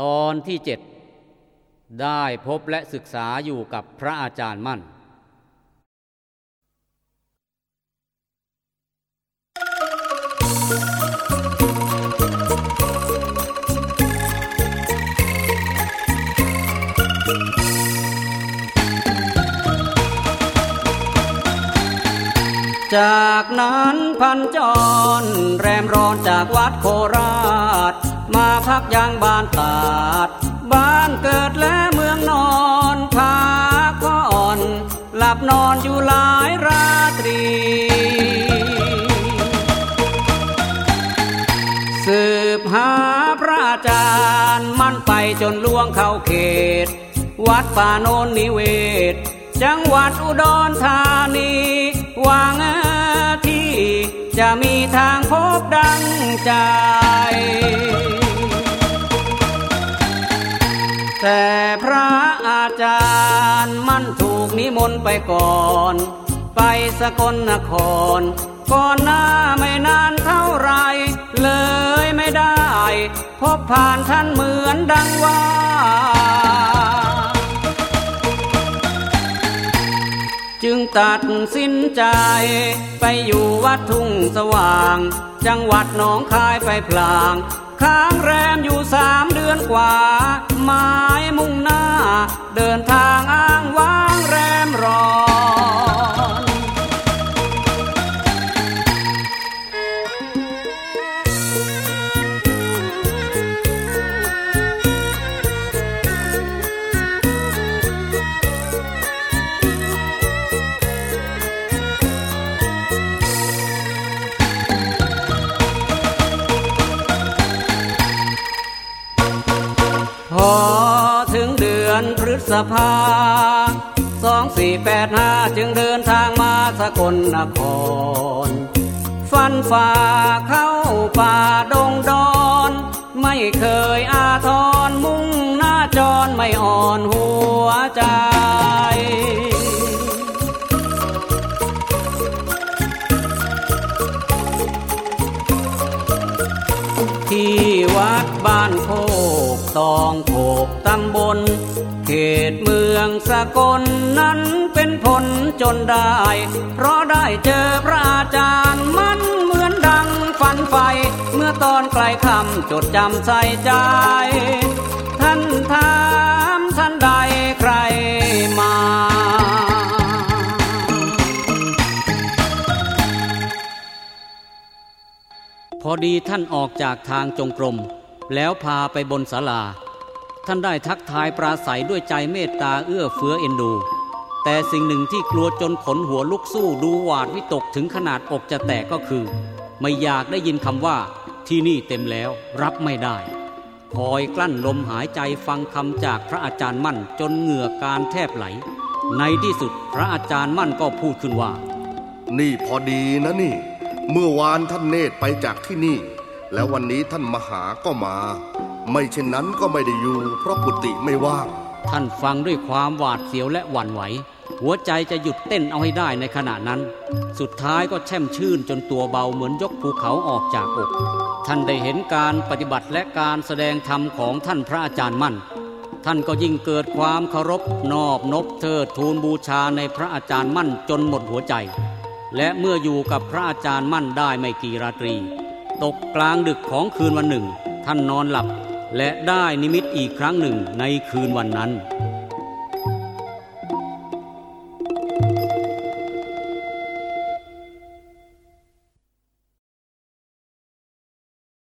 ตอนที่เจ็ดได้พบและศึกษาอยู่กับพระอาจารย์มั่น จากนั้นพันจร แรมร้อนจากวัดโคราช มาพักยังบ้านตาด บ้านเกิดและเมืองนอนพักผ่อน หลับนอนอยู่หลายราตรี สืบหาพระอาจารย์มั่นไปจนล่วงเข้าเขต วัดป่าโนนนิเวศ จังหวัดอุดรธานีวังที่จะมีทางพบดังใจ แต่พระอาจารย์มั่นถูกนิมนต์ไปก่อน ไปสกลนคร ก่อนหน้าไม่นานเท่าไร เลยไม่ได้ พบผ่านท่านเหมือนดังว่าจึงตัดสินใจ ไปอยู่วัดทุ่งสว่าง จังหวัดหนองคายไปพลาง ค้างแรมอยู่สามเดือนกว่า หมายมุ่งหน้า เดินทางอ้างว้างแรม อนพฤษภาสองสี่แปดห้าจึงเดินทางมาสกลนคร ฟันฝ่าเข้าป่าดงดอน ไม่เคยอาทรมุ่งหน้าจรไม่อ่อนหัวใจที่วัดบ้านโค ตองโขกตำบล เขตเมืองสกลนั้นเป็นผลจนได้ เพราะได้เจอพระอาจารย์มันเหมือนดังฝันไฟ เมื่อตอนใกล้คำจดจำใส่ใจ ท่านถามท่านใดใครมาพอดีท่านออกจากทางจงกรม แล้วพาไปบนศาลา ท่านได้ทักทายปราศัยด้วยใจเมตตาเอื้อเฟื้อเอ็นดู แต่สิ่งหนึ่งที่กลัวจนขนหัวลุกสู้ดูหวาดวิตกถึงขนาดอกจะแตกก็คือ ไม่อยากได้ยินคำว่า ที่นี่เต็มแล้วรับไม่ได้ คอยกลั้นลมหายใจฟังคำจากพระอาจารย์มั่นจนเหงื่อการแทบไหล ในที่สุดพระอาจารย์มั่นก็พูดขึ้นว่า นี่พอดีนะนี่ เมื่อวานท่านเนตรไปจากที่นี่ แล้ววันนี้ท่านมหาก็มา ไม่เช่นนั้นก็ไม่ได้อยู่ เพราะกุฏิไม่ว่าง ท่านฟังด้วยความหวาดเสียวและหวั่นไหว หัวใจจะหยุดเต้นเอาให้ได้ในขณะนั้น สุดท้ายก็แช่มชื่นจนตัวเบาเหมือนยกภูเขาออกจากอก ท่านได้เห็นการปฏิบัติและการแสดงธรรมของท่านพระอาจารย์มั่น ท่านก็ยิ่งเกิดความเคารพนอบนบเทิดทูนบูชาในพระอาจารย์มั่นจนหมดหัวใจ และเมื่ออยู่กับพระอาจารย์มั่นได้ไม่กี่ราตรี ตกกลางดึกของคืนวันหนึ่ง ท่านนอนหลับ และได้นิมิตอีกครั้งหนึ่งในคืนวันนั้น